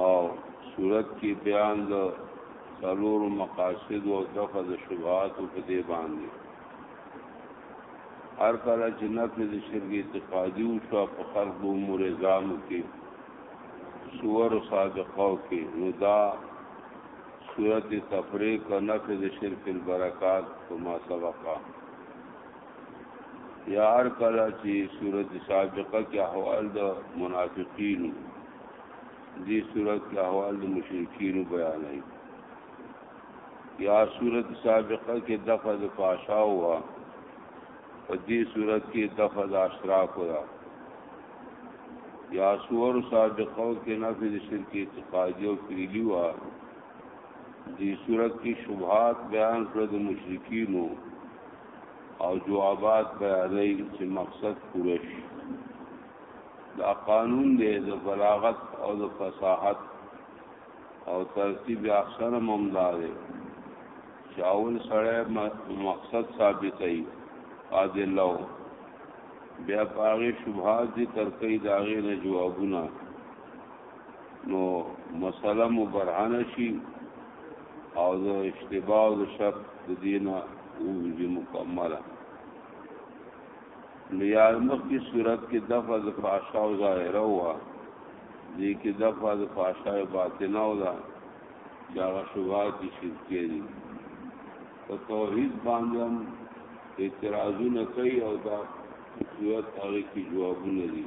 او صورت کې بیان د څلور مقاصد او دغه د شبهات په دې باندې هر کله چې نفي د شرک اعتقادي او شو په خلق د امور ځام کې سور صادقو کې نو دا صورت تفریق او نفي د شرک البرکات په ما سبقه یا هر کله چې صورت سابقه کې احوال د منافقین دي صورت کې احوال د مشرکین بیانای یا صورت سابقه کې دغه د فاشا هوا په دې صورت کې دغه د اشراف هوا یا سور صادقو کې نفذ شرک اعتقادي او فعلی وا دې صورت کې شبهات بیان کړ د مشرکینو او جوابات بیانوي چې مقصد پوره شي دا قانون دی د بلاغت او د فصاحت او ترتیب احسن هم دا دی چې اول سره مقصد ثابت ای عادل لو بیا پاغه شبهات دي ترکې داغه نه جوابونه نو مسله مبرهنه شي او د اشتباه او د شک د دینه ووځي مکمله نو یا مخکې صورت کې دفع د فاشا او ظاهره وه دې کې دفع د فاشا او باطنه او ده چې هغه شبهات دي شرکې دي په توحید باندې هم اعتراضونه کوي او دا صورت هغه کې جوابونه دي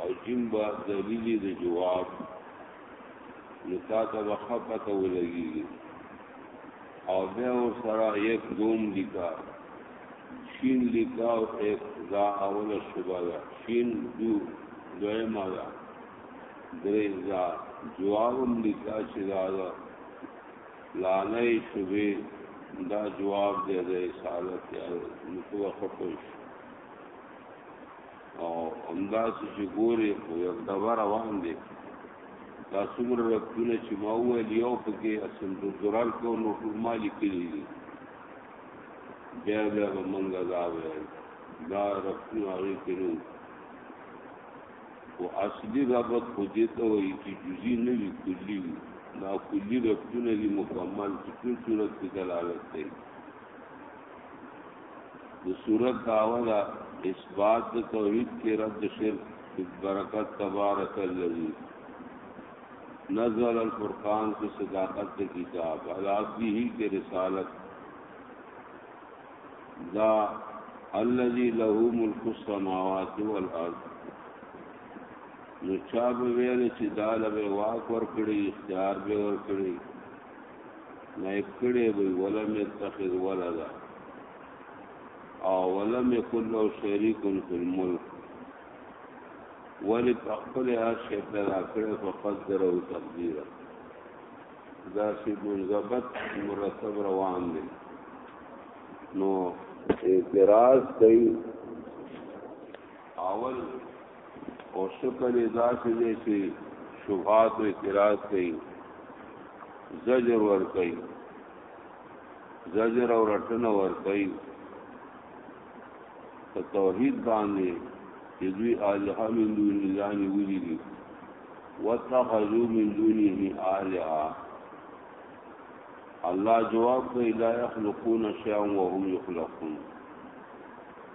او جیم با دلیلی د جواب نو تا ته به ښه پته ولګېږي او بیا ورسره یک دوم لیکه شین لیکه او ایک دا اوله شبه ده شین دو دویمه ده درې دا جواب هم لیکه چې دا ده لانه شبه دا جواب دی د رسالت یا نو څه وخت پوه شي او همدا چې ګوري خو یو دوا روان دي دا څومره رکونه چې ما وویل یو پکې اسن د زرال کو نو ټول ما لیکلي دي بیا بیا به مونږه دا ویل دا رکونه هغې کې نو خو اصلي ربط خو دې ته وایي چې جزي نه وي کلي وي دا کلي رکونه دي مکمل چې ټول صورت کې دلالت کوي د صورت داوا دا اثبات د توحید کې رد شرک برکت تبارک الذی نزل الفرقان کی صداقت کے کتاب الابدی ہی کے رسالت دا الذي له ملك السماوات والارض نو چا به ویل چې دا له واک ور کړی اختیار به ور کړی نه کړي وي ولم يتخذ ولدا او ولم يكن له شريك في الملك ولی په خپل هر شی پیدا کړی په قدر او تقدیر دا سی منضبط مرتب روان دی نو اعتراض کوي اول او شکل دا چې دې چې شبهات او اعتراض کوي زجر ور کوي زجر او رټنه ور کوي په توحید باندې چې دوی الہ من دون الله نه ویلي واتخذوا من دونه الہ الله جواب کوي لا يخلقون شيئا وهم يخلقون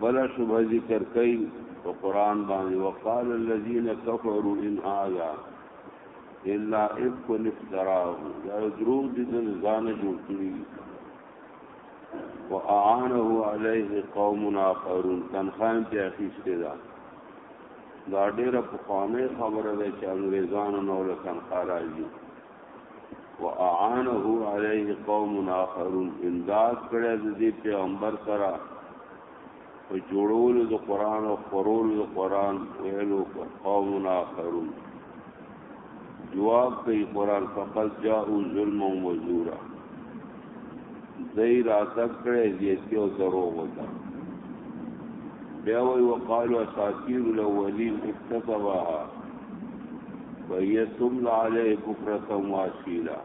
بلا شبه ذکر کوي په قران باندې وقال الذين كفروا ان هذا الا افك افتراه دا درو دي ځان جوړ کړی واعانه عليه قوم اخرون تنخان ته اخیسته دا دا ډیره په قومه خبره ده چې انګريزانو نو له تنخا راځي واعانه عليه قوم اخرون امداد کړه د دې پیغمبر سره په جوړولو د قران او خورولو د قران ویلو قوم اخرون جواب کوي قران فقط جاءوا ظلم و زورا دای راتک کړه دې ته او درو وتا بیا وی وقالو اساطیر الاولین اکتسبها وهي تملى عليه بكرة واسيلا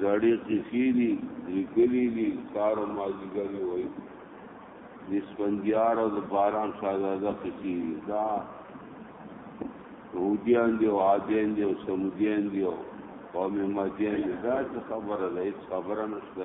زړې قصې دي لیکلې دي کار مازیګری وایي د سپندیار او د باران شاهزاده قصې دي دا روجیان دي او عادیان دي او سمودیان دي او قوم مدین دي دا خبره ده هیڅ خبره نشته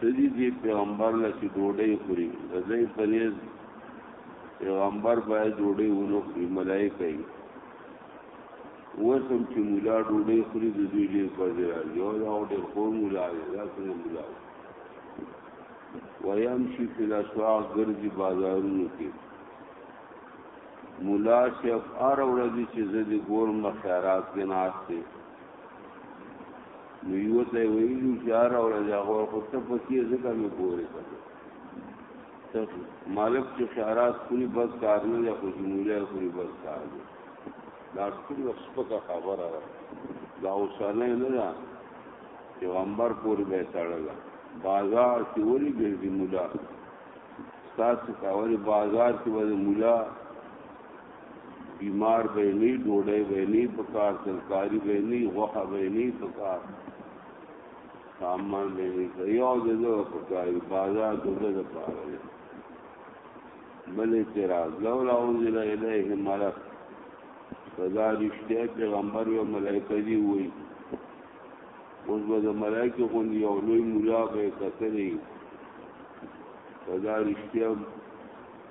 سدی دی پیغمبر له چې ډوډۍ خوري د ځای پرېز پیغمبر باید ډوډۍ ونه خوري ملایکه یې وسم چې مولا ډوډۍ خوري د دوی ډېر پر دی راځي او دا ډېر خور مولا دی دا څنګه مولا ویمشي فی الاسواق ګرځي بازارونو کې مولا شیف هر ورځ چې زه د ګورم خیرات کې ناست دی نو یو ته ویلو چې هر ورځ هغه خو ته پکې ځکه مې پورې کړ ته مالک چې خیرات خوري بس کار نه یا خو جمهوریه خوري بس کار دی دا ټول سپکه خبره ده دا اوسنۍ نه ده چې وامبر پورې به تړله بازار کې ولې ګرځي مولا ستاسو کاوري بازار کې ولې مولا بیمار به نه ډوډۍ به نه پکار ترکاری به نه غوخه به نه پکار سامان به نه یو دغه پکار بازار دغه لپاره بل اعتراض لولا انزل الیه ملک فدا رشتیا پیغمبر و ملائکه دی وای اوس به د ملائکه غون یو لوی مولا به کتلی فدا رشتیا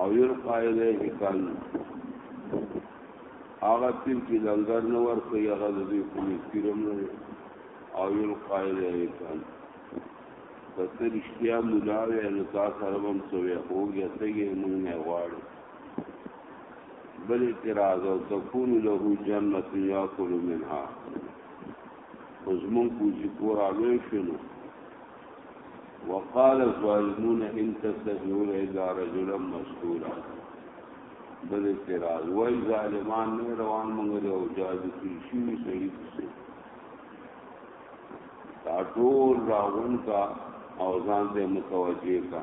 او یلقا الیه کان هغه تیر چې لنګر نه ورکړي هغه د دې کومې تیرم نه او یلقا الیه کان کته رښتیا مولا وی نو تا سره هم سوې هوګیا تګې مونږ نه غواړي بل اعتراض او تكون له جنت یاکل منها اوس مونږ کوزي کور الوی شنو وقال الظالمون ان تتبعون الا رجلا مشهورا بل اعتراض وای ظالمان نه روان مونږ له او جاز کی شي صحیح څه دا ټول راون کا او ځان ته متوجه کا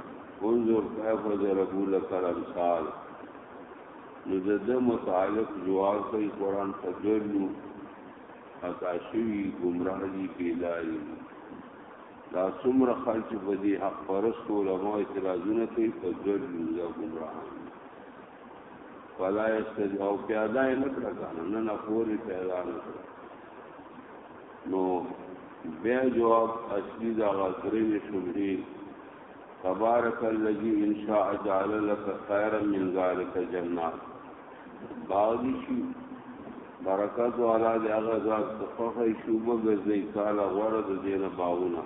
انظر کیف ضربو لك الامثال نو د دې متعلق جواب کوي قران فجلو خطا شوی گمراه دي پیلای دا څومره خلک چې په دې حق پرستو علماء اعتراضونه کوي په ځل لوزه ګمراهان فلا یستج او پیاده یې نه کړه کنه نه نه پورې پیدا نه کړه نو بیا جواب اصلي دا غزرې شمرې تبارک الذی ان شاء جعل لك خيرا من ذلك جنات باغی شي برکات والا دی هغه ذات صفه شوبه غزي کال غره د دینه باغونه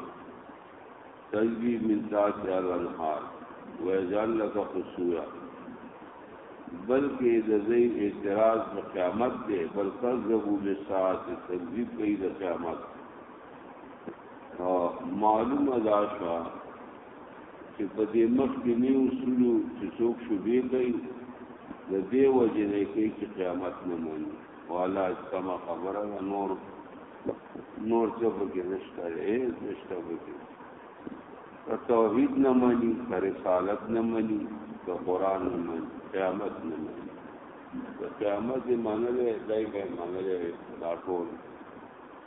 تجبی من ذات الانهار ويجعل لك قصورا بلکې د دې اعتراض په قیامت دی بلکې ذبو به ساعت تکذیب کوي د قیامت معلومه دا شوه چې په دې مخ کې نه اصولو چې څوک شوبې کوي د دې وجې نه کوي چې قیامت نه مونږ والا سما خبره نور نور څه پکې نشته هیڅ نشته پکې که توحید نه مانی که رسالت نه مانی که قرآن نه مانی قیامت نه مانی که قیامت یې منلی دی به یې منلی دا ټول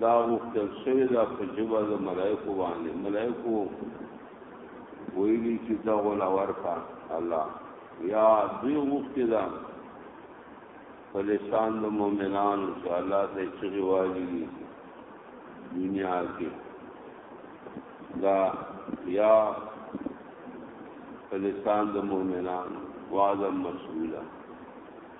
دا غوښتل شوی دا په جبه د ملائکو باندې ملائکو ویلی چې دا غلا ورکا الله یا دوی غوښتي دا په لسان د مؤمنانو چې الله ته چغي والی دنیا کې دا یا په لسان د مؤمنانو وعده مسئوله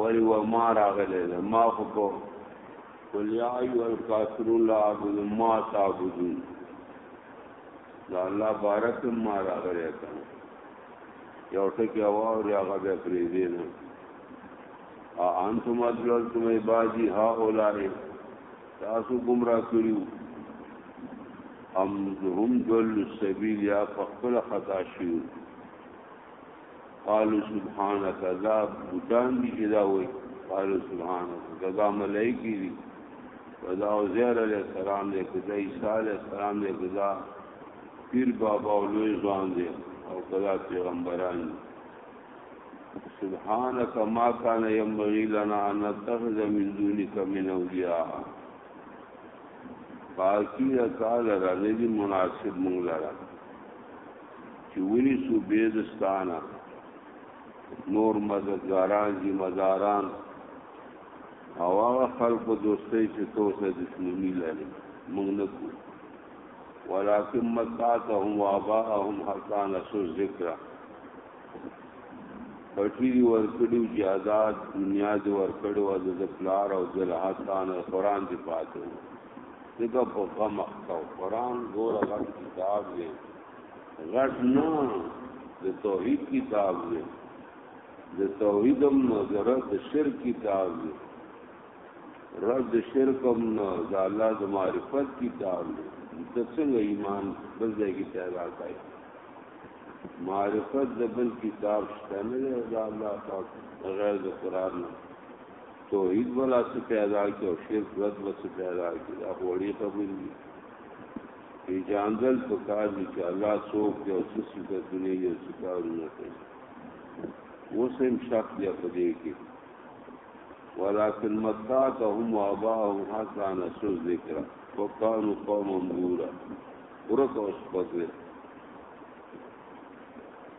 ولی و ما راغلی ده ما خو په قل یا ایو الکافرون لا عبد ما تعبدون دا الله بارک ما راغلی ده یو ټکی واور یا غږ پرې دی نه انتم اضللتم عبادی هؤلاء تاسو گمراه کړیو ام هم دل سبیل یا فقل خطا شیو قالو سبحانك ذا بوتان دي چې دا وایي قالو سبحانك دا ملائکه دي ودا عزیر علیہ السلام دے کدا عیسی علیہ السلام دے کدا پیر بابا او لوی ځوان دے او کدا پیغمبران سبحانك ما كان ينبغي لنا ان نتخذ من دونك من اولياء باقی اکال را دې مناسب مونږ لاره چې ونی سو بیزستانه نور مزدګاران دي مزاران او هغه خلق دوستۍ چې توسه دښمنی لري موږ نه کو ولكن متاتهم واباهم حتى نسوا الذکر پټی دی ورکړو جهاد دنیا دی ورکړو د پلار او د لحاظ قرآن دی پاتو دغه په غم اخته قرآن ګور غټ کتاب دی غټ نه د توحید کتاب دی د توحید هم نه د رد د شرک کتاب دی رد د شرک هم نه د الله د معرفت کتاب دی د څنګه ایمان بل ځای کې پیدا کړي معرفت د بل کتاب شته نه د الله پاک غیر د قرآن نه توحید ولا څه پیدا کی او شرک رد به څه پیدا کی دا وړي خبرې دي پیژاندل په کار دي چې الله څوک دی او څه صفاتونه یې او څه کارونه کوي اوس هم شک دی په دې کې ولكن متاتهم واباهم حتى نسوا الذكر وكانوا قوما بورا ورکه اوس پکې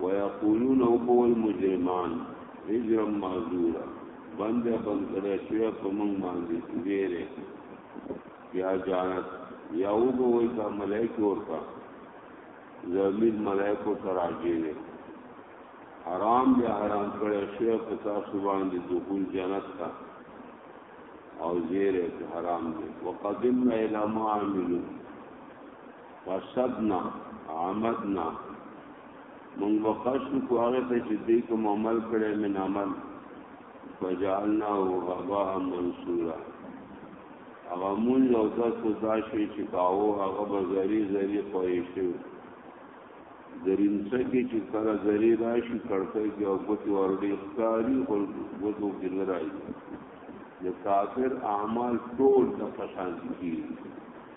ويقولون او بوي مجرمان هجرا معذورا بنده بند کړه شوی په موږ باندې ویره یا جانت یا او بوي دا ملائکه ورته زمير ملائکه تراجي دي حرام دی حرام کړه شوی په تاسو باندې دخول جنت تا او زیره حرام دی وقدمنا الى ما عملوا قصدنا عمدنا مونږ به قصد کو هغه ته چې دې کوم عمل کړي من عمل فجعلنا هباء منصورا هغه مون یو داس کو دا شي چې کاو هغه به زری زری پوي شي درین سکی چې کله زری راشي کړکې کې او کوتي ورډي ښکاری او وځو کې نه راځي د کافر اعمال ټول د پشان کیږي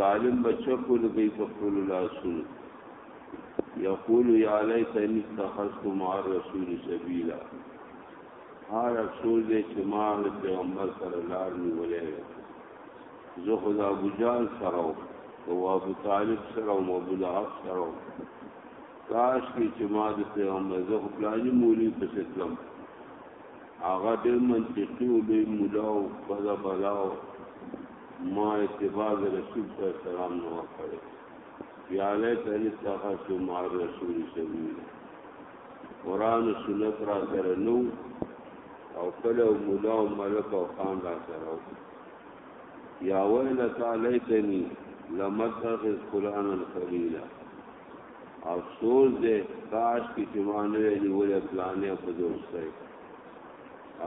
ظالم بچکو لګی په خپل لاسونو یقول یا لیتنی اتخذت مع الرسول سبیلا هر افسوس دې چې ما له پیغمبر سره لار نیولې زه خدا ابو جان سره او ابو طالب سره او ابو لهب سره کاش کې چې ما د پیغمبر زه خپلانی مولوی په ستلم هغه ډېر منطقي او لوی مولا او بده بلا او ما اتباع د رسول صلی الله علیه وسلم نه وکړي یا لیتنی اتخذت مع الرسول سبیلا قرآن و سنت را سره نو او کله او مولا او ملک او خان را سره و یا ویلتا لیتنی لم اتخذ فلانا خلیلا افسوس دې کاش کې چې ما نه ویلي ولې پلانې او په جوړ شوی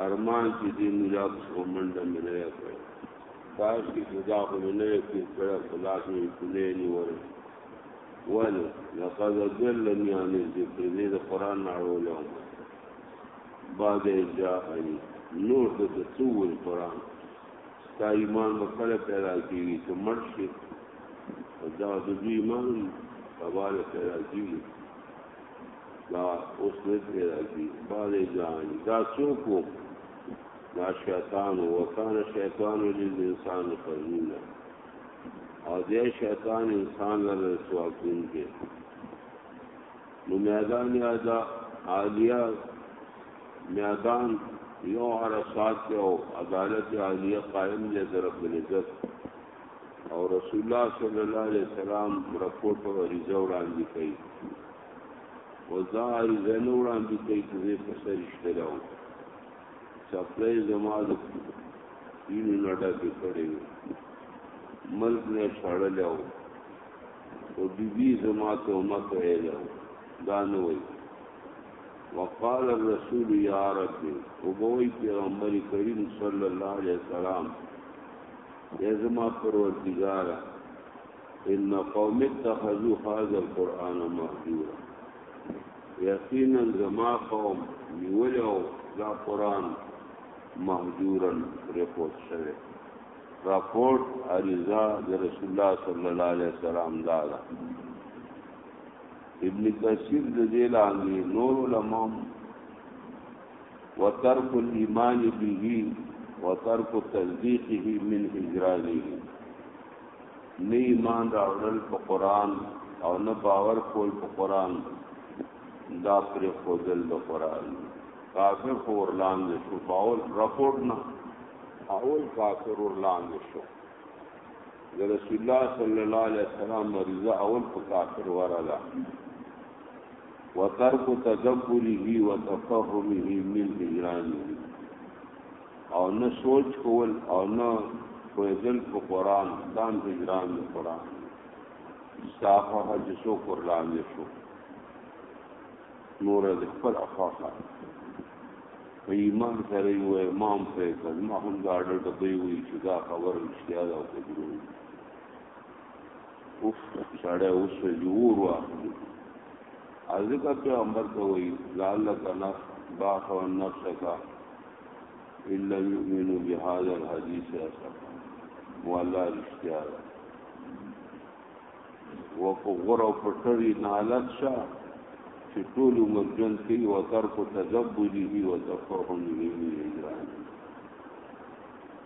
ارمان چې دې مولا په منډه مې نه کړې کاش کې چې دا خو مې نه کې کړه په لاس مې کولې نه وره ولې لقد ضلني عن الذكر دې د قران نه اړولم بعد جاءني نور د څو قران ستا ایمان به کله پیدا کیږي چې مرشد دا د دوی ایمان کباله ته راځي دا اوس نه ته راځي باندې ځان دا څوک وو دا شیطان وو کان شیطان للانسان قرینه او دې شیطان انسان له رسوا کوونکی نو میدان یادا عالیه میدان یو عرصات او عدالت عالیه قائم دې در خپل عزت او رسول الله صلی الله علیه وسلم رپورټ او ریزه وړاندې کوي او دا ریزه نه وړاندې کوي چې زه په سر اشتراو سپلای زما د دینو نډه کې کړې ملک نه شړل او او بیبي زما ته مت ویل دا نه وایي وقال الرسول یا رب او بوئی پیغمبر کریم صلی الله علیه وسلم اے زما پروردگار ان قوم اتخذوا هذا القرآن مهجورا یقینا زما قوم نیولو دا قرآن مهجورا رپورت شوه راپورت عریضه د رسول الله صلی الله علیه وسلم دا ده ابن کثیر د دې لاندې نور علماء وترک الايمان به وترک تصديقه من هجرانه نه ایمان راوړل په قران او نه باور کول په قران دا پر خودل د قران کافر خور لاندې شو باول رپورټ نه اول کافر ور لاندې شو د رسول الله صلی الله علیه وسلم مرزه اول په کافر وراله وترک تدبره وتفهمه من هجرانه او نه سوچ کول او نه کویدل په قران دام هجران د قران استافه حج سو قران شو نور د خپل افاقه په ایمان سره یو امام په کلمه هم دا ډډه دی وی چې دا خبر اشتیا ده او تجربه اوف سړی وسوځي اور واخلي ځکه پیغمبر ته وایي لعلک نفس باخ و نفسک الا یؤمنو بهذا الحدیث اصلا والا رشتیا ده و په غور او پټری نالت شه چې ټول عمر جن کوي او تر کو تدبره او تفهم نه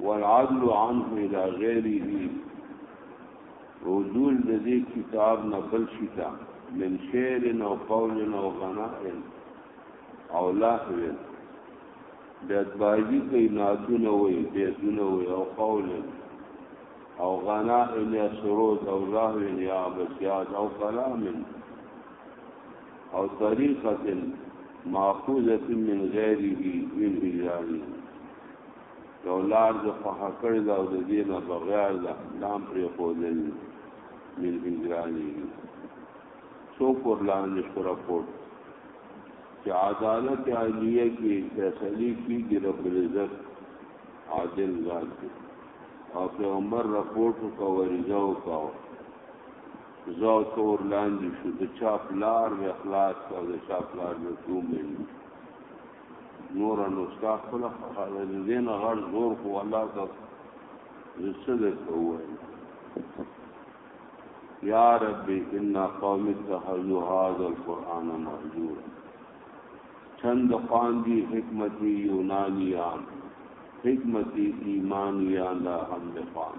والعدل عنه الى غيره رجول د دې کتاب نه بل شتا من شعر او قول او غناء او لاهو بیت بازی کوي ناتونه وي بیتونه وي او قول او غناء یا سرود او لاهو یا بسیات او کلام او طریقه ماخوذه من غیره من اجرام یو لار د خواه کړی دا او د دې نه بغیر دا دام پر خودل من اجرام سو پر لاندې شو راپورټ چې عدالت عالیه کې فیصله کیږي رب العزت عادل ذات او پیغمبر راپورټ کو ورځو کاو زه او ته ور لاندې شو د چا پلار مې خلاص او د چا پلار مې کوم مې نور نو ستا خپل خاله دې نه غړ زور خو الله ته زه څه درته ووایم یا رب ان قوم اتخذوا هذا القران مهجورا چند قاندی حکمتی یونانیان حکمتی ایمانیان دا هم لقان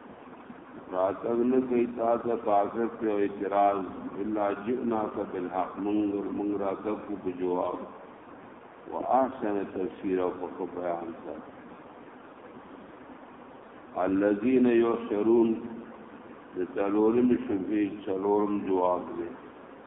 راتګ نه کوي تاسو پاسه په اعتراض الا جئنا بالحق مونږ مونږ راتګ کو په جواب واحسن تفسیر او په بیان سره الذين يحشرون د څلورم شوفي څلورم جواب دی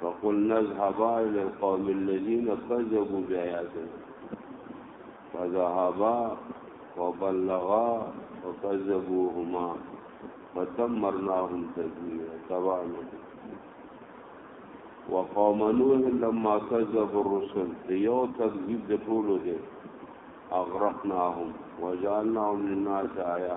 فقل نذهبا الى القوم الذين كذبوا بآياتنا فذهبا وبلغا وكذبوهما فتمرناهم تدميرا تبعنا وقوم نوح لما كذب الرسل یو تکذیب د ټولو دی اغرقناهم وجعلناهم للناس آیا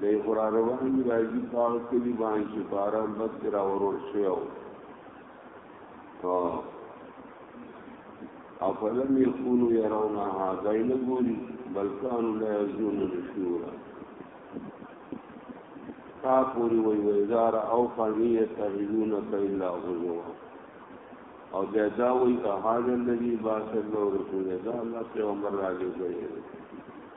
د قران وحی راځي پاک کلی باندې چې باران بس را ورور شو او افلم یکونو یرونا هاذای نه ګوري بلکان لا یزون نشورا تا پوری وی وزار او قنیه تغیون کلا غزوا او بیا دا وی که حاضر نبی باسل رسول الله پیغمبر راځي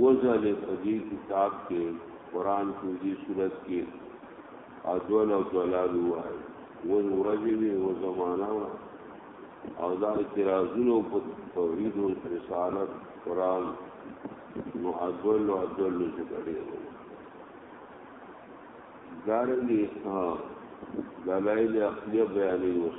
وځلې په دې کتاب کې قران پوزي صورت کې ادول او دلال وای و ورځې وی و زمانہ وا او دا اعتراضونو په توحید او رسالت قران نو ادول او ادول ذکر دی دارنګه دلایل عقلیه بیانې وس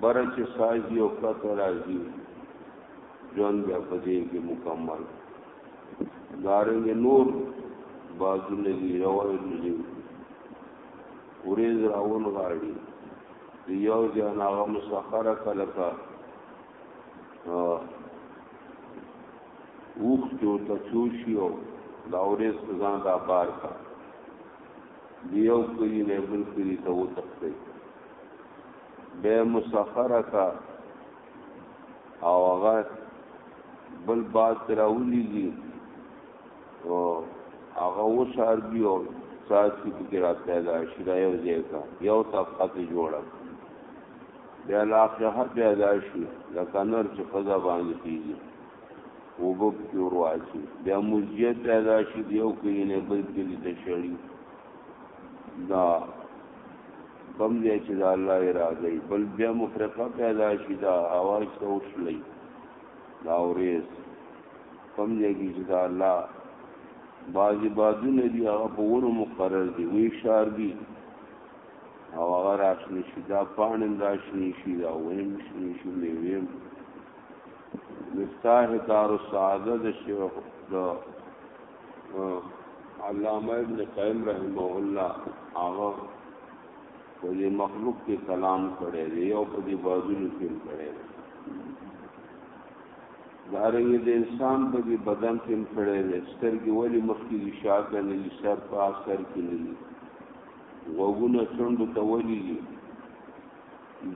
بره چې سازي او کته راځي ژوند بیا په دې کې مکمل دارنګ نور بازونه دي روایت دي ورېز راون غاړي دی یو ځان هغه مسخره کلکا اوخ جو تچوشی او دا ورېز ځان دا بار کا دیو کوي نه بل کوي ته و تخته به مسخره کا او هغه بل باز تراولیږي او هغه وشار دی او ساز کی پکې را پیدا شي دا یو ځای کا یو طبقه ته جوړه بیا لاخه هر پیدا شي لکه نور چې خزا باندې کیږي وبب کې ورواچي بیا مزیت پیدا شي دیو کې نه بل کې تشړي دا کوم ځای چې د الله اراده بل بیا مفرقه پیدا شي دا هوا چې وشلې دا ورېس کوم ځای کې چې د الله بعضې بادونه دي هغه په ونو مقرر دي وی شار دي او هغه راشنې شي دا پاڼې هم راشنې شي دا ونې هم شنې شي میوې هم مفتاح دار السعاده د شیخ د علامه ابن قیم رحمه الله هغه په دې مخلوق کې کلام کړی دی او په دې بازونو کې کړی دی دارنګ د انسان په دې بدن کې کړی دی سترګې ولی مخکې دي شاته نه دي سر په سر کې نه دي غوګونه څنډو ته ولی دي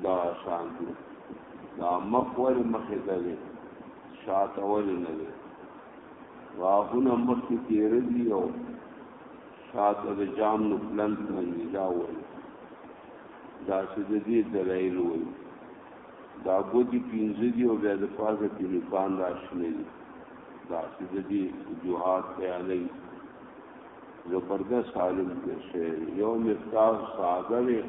دا شان دي دا مخ ولی مخې ته دي شاته ولی نه دي غاغونه مخکې تیره دي او شاته د جام نو پلن پلن دي دا وایي دا چې د دې دلایل وایي دا ګوتې پنځه دي او بیا د پازه کې نکان راشنه دي دا چې د دې وجوهات بیانوي زبردست عالم کې شعر یو مفتاح ساده دی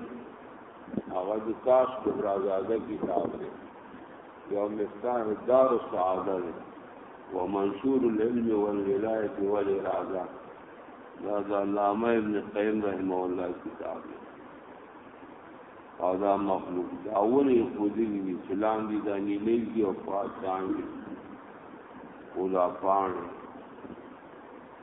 هغه د تاش کبرازاده کتاب دی یو مفتاح دار السعاده دی ومنشور العلم والولایت والاراده دا د علامه ابن قیم رحم الله کتاب دی او دا مخلوق دا اولی خودی دی چلان دی دا نیلی دی او پاسان دی اولا پانه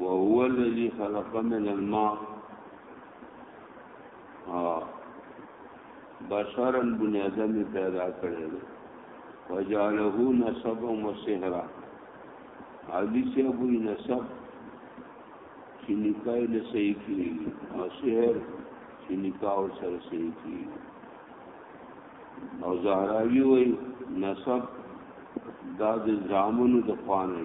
وهو الذي خلق من الماء بشرا بني آدم پیدا کړی دی وجعله نسبا وسهرا علی سے ابو نسب چې نکاح له صحیح کیږي او سحر چې نکاح سره صحیح کیږي او زهراوی وای نسب دا د زامنو د خوانه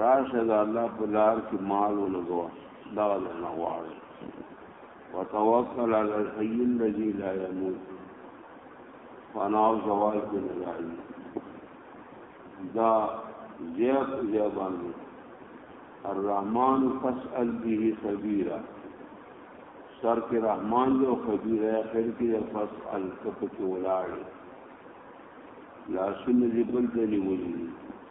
راشه د الله په لار کې مال ولګو دا نه غواړي وتوکل علی الحي الذي لا يموت فنا او زوال کې نه راځي دا زیات زیابان دي الرحمن فاسأل به خبيرا سر کې رحمان دی او خبير دی خیر کې فاسأل کپ کې ولاړ لاسونه دې بل ځای نیولې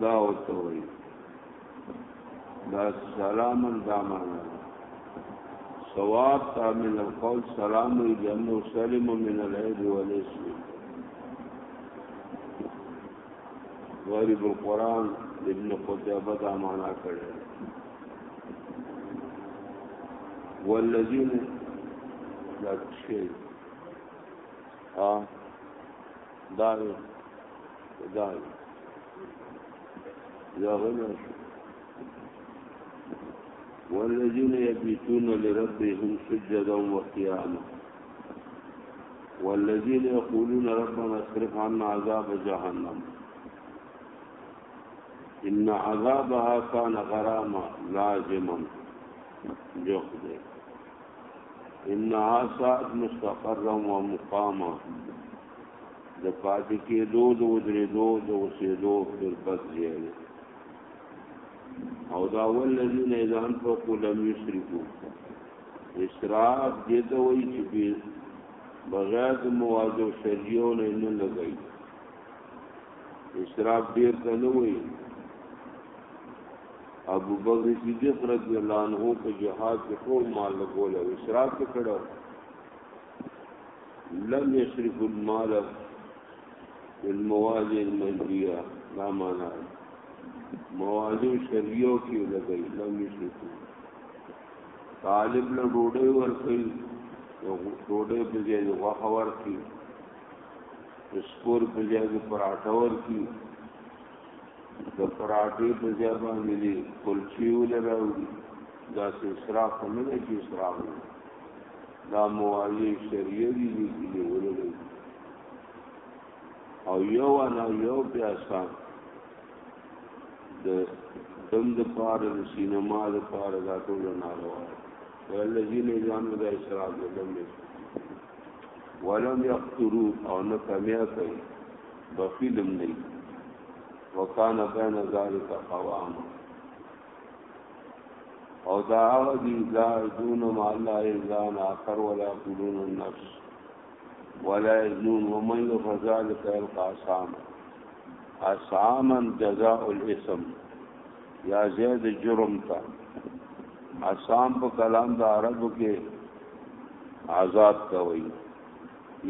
دا او ته وي دا سلام دامانه ثواب تا من القول سلام وي جنو سلم من العيب والاسم غریب القرآن ابن قتیبه دا معنا کړی والذین لا تشهد ها دا دا یا غنه والذين يبيتون لربهم سجدا وقياما والذين يقولون ربنا اصرف عنا عذاب جهنم ان عذابها كان غراما لازما جوخ دے ان عصات مستقرا ومقاما د پاتې کېدو د ودرېدو د اوسېدو تربت ځای دی او دا والذین اذا انفقوا لم یسرفوا اسراف دې ته وایي چې بغیر د مواد او شریعو نه نه لګي اسراف ډیر ته نه وایي ابو بکر صدیق رضی الله عنه په جهاد کې ټول مال لګول او اسراف کړو لم یشرف المال المواد المنهیه لا معنا مواد شریعو کې لګی لم یشرف طالب له ډوډۍ ورکړي ډوډۍ په ځای د غوښه ورکړي سپور په ځای د پراټه ورکړي د پراټې په ځای باندې دي کلچې ولراوړي داسې اسراف نه دی چې اسراف دی دا مواضع شریعه دي لیکلي ولري او یو انا یو بیا سان د دم د پار د سینما د پار دا ټول نه راوړي والذین جان د اسراف د دم ولم یقتروا او نه کمیا کوي بخیلم نه وکانا بین ذالک قوام او دا هغه دي لا دون ما الله الا اخر ولا يقولون النفس ولا يزنون ومن يفعل ذلك يلقى عصاما عصاما جزاء الاسم یا زید جرم تا عصام په کلام د عربو کې آزاد کوي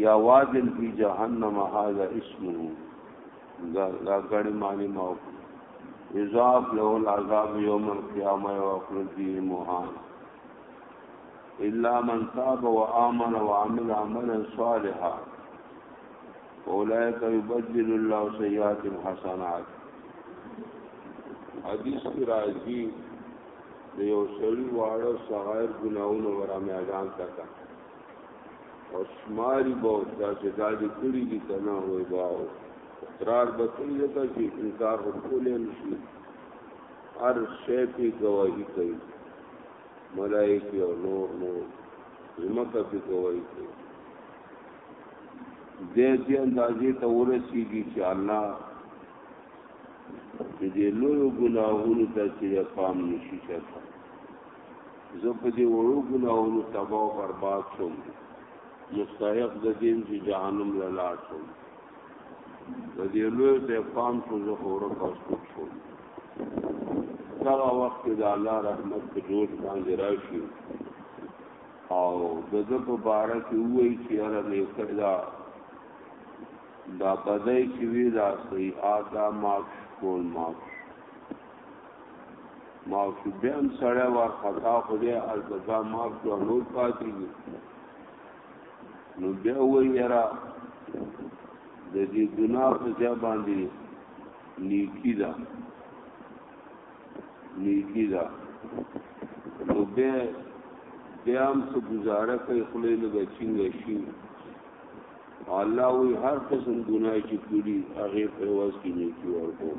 یا واد فی جهنم هذا اسمه دا دا غړي معنی ما یذاب له العذاب یوم القیامه او افرجی موهان الا من تاب وآمن وعمل عملا صالحا اولئک یبدل الله سیئات الحسنات حدیث کی راځي د یو سړي واړه صغیر ګناونه ورامه اعلان کړه او شماری به تاسو دادې کړی دي کنه وای با اقرار به کوي دا چې انکار ورکولې نشي هر شی په گواہی کوي ملائکه او نور نور زمکه په گواہی کوي د دې اندازې ته ورسیږي چې الله دې لوی ګناهونو ته چې پام نشي چاته زه په دې وړو ګناهونو تباہ او برباد شوم مستحق د دین چې جهنم له لاړ شوم د دې لوی د قام څو زه اورم او سپک شوم دا وخت د الله رحمت په جوړ باندې راشي او د دې په باره کې وایي چې هغه دې کړه دا بدای چې وی دا سیئات دا معاف کول معاف ما چې بیا هم سړی وار خطا خو دی البته معاف کړو نور پاتې دي نو بیا وایي یاره د دې ګناه په ځای باندې نیکی ده نیکی ده نو بیا بیا هم څه گزاره کوي خولې نه به چینګه شي الله وی هر قسم ګناه چې کړي هغه په واس کې نیکی ورکوم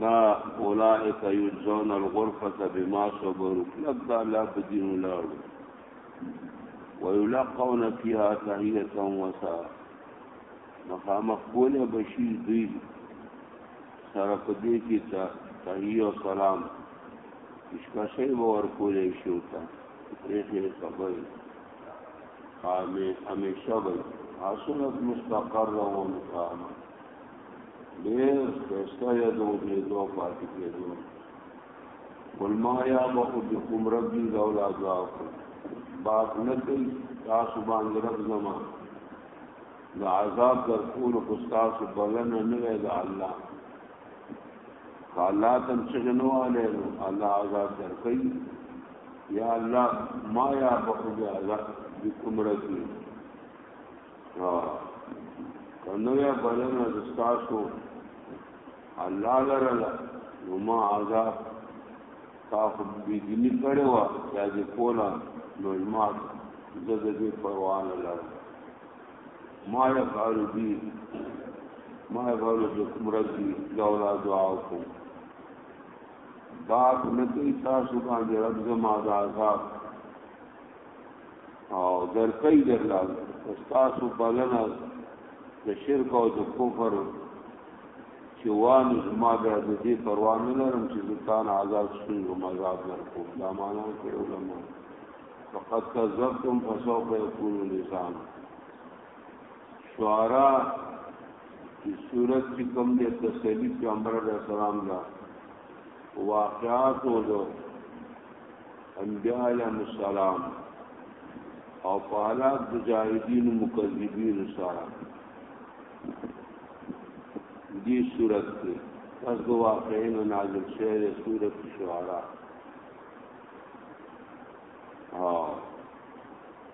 دا اولائک یجزون الغرفه بما صبروا کلک دا الله په دین ولاړو ويلقون فيها تحيه وسا مخامخ کوله بشي دوی سره په دې کې ته تحيه او سلام پیشکشې ور کولې شو تا پرېخې خبر قامه همیشه وي حاصل مستقر او مقام ډېر ښایسته یادو دې دوه پاتې کېدو قل ما یعبأ بكم ربي لولا دعاؤکم باک نه کوي تاسو باندې رب زما د عذاب در کولو کو تاسو بلنه نه وي د الله الله تم څنګه والے نو الله عذاب در کوي یا الله ما یعبأ بكم ربي کنویا بلنه دستاسو الله لره نو ما عذاب تا خو بيدینی کړي وا یا دې کولا نو ما زه دې پروا نه لرم ما يفعل بي ما يفعل بكم ربي لولا دعاؤكم باپ نکی تاسو باندې رب زما د عذاب او درکې درلا استاسو بلنه د شرک او د کفر چې وان زما د دې پروا نه لرم چې ځان آزاد شي او مزاد ورکو دا معنا کوي علماء فقط کذبتم فسوف يكون لسان شعرا کی صورت چې کوم دې تسلی پیغمبر علیہ السلام دا واقعات او انبیاء علیهم السلام او په حالات د جاهدین مکذبین سره دې صورت کې پس د واقعین نازل شعر صورت شعرا او